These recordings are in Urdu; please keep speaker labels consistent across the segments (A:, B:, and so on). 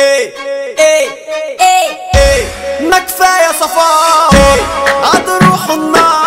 A: اي اي اي اي نكفى يا صفاء عاد روح النار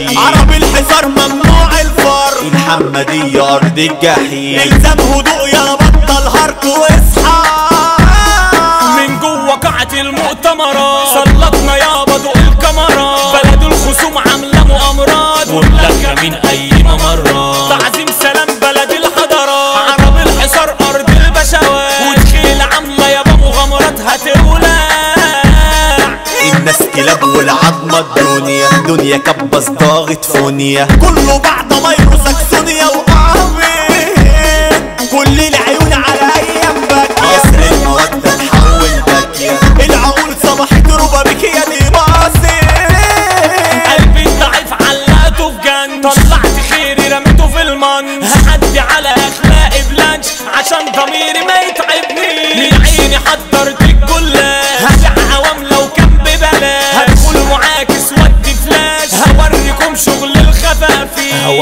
A: ماشي عرب الحصار ممنوع الفر. محمد يارد الجحيم. الزم هدوء يا بطل هارك واصحى
B: من جوه قاعة المؤتمرات. سلطنا يا بدو الكاميرا بلد الخصوم عامله مؤامرات قول
A: ولا مين اي الدنيا كبس ضاغط فونيا كله بعد مايكرو ساكسونيا وقهوة كل العيون
B: عليا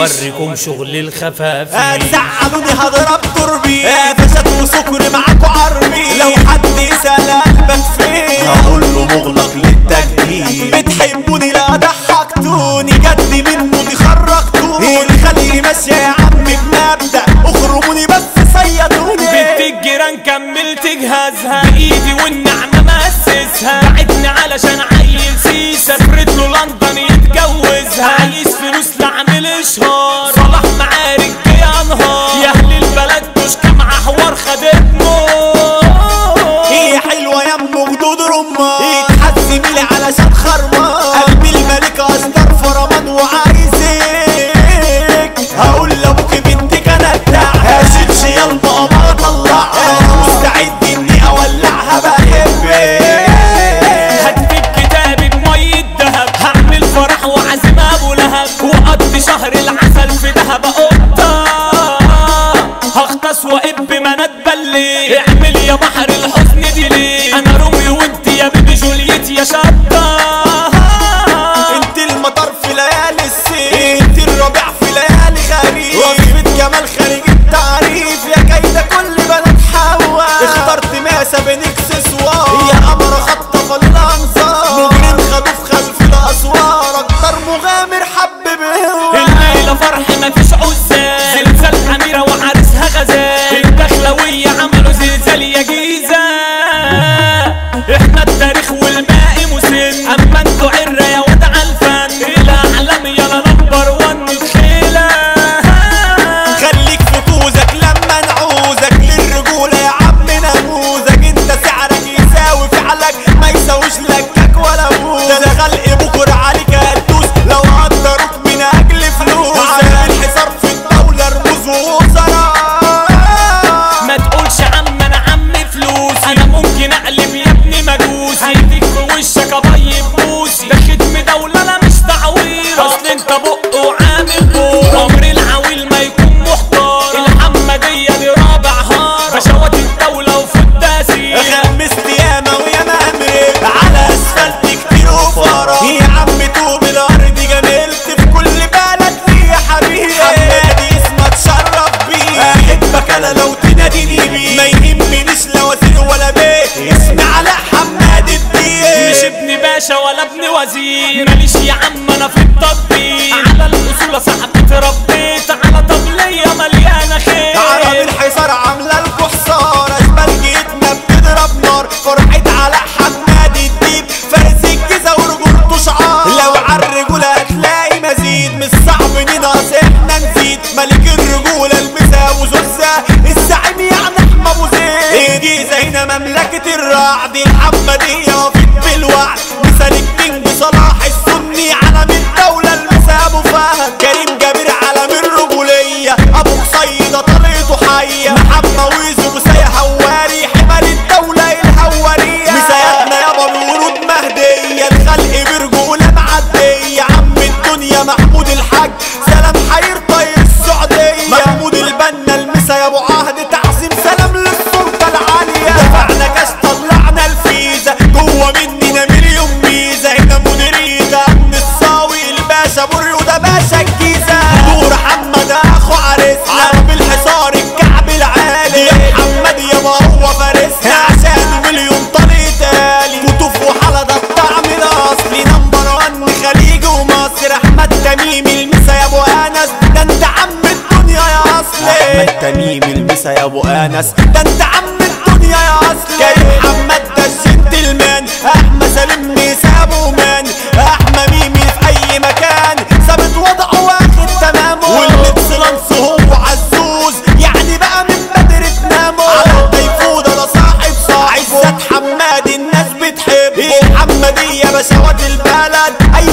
B: اوريكم شغل الخفافي
A: تزعلوني هضرب تربي. فشد وسكر معاكو عربي لو حد سال قلبك هقول له مغلق للتجديد. بتحبوني لا ضحكتوني. جد منه دي خرجتوني اللي خليني ماشيه يا عم بمبدا اخرجوني بس صيدوني.
B: بنت الجيران كملت جهازها ايدي والنعمه مأسسها بعدني علشان عيل سيسه سافرت له لندن يتجوزها. عايز
A: پیش وظيفة جمال خارج التعريف. يا كايدة كل بنات حواء اخترت ماسة بين اكسس يا قمر خطف الانظار مجرم خبيث خلف الاسوار اكتر مغامر وزير
B: ماليش يا عم انا في
A: الطب. زينا مملكة الرعد العبدية وفيك الوعد مثال الكينج صلاح السني علم الدولة المسا ابو فهد كريم جميل. تميم المسا يا ابو انس ده انت عم الدنيا يا اصلي احمد تميم المسا يا ابو انس ده انت عم الدنيا يا اصلي كريم محمد ده الجنتلمان احمد سالم ابو مان. احمد ميمي في اي مكان. ثابت وضعه واخد تمامه. والاكسلانس هو عزوز. يعني بقى من بدر تنامه. على الديفودة ده صاحب صاحب عزت حماد الناس بتحبه. الحمدية بشوات البلد. اي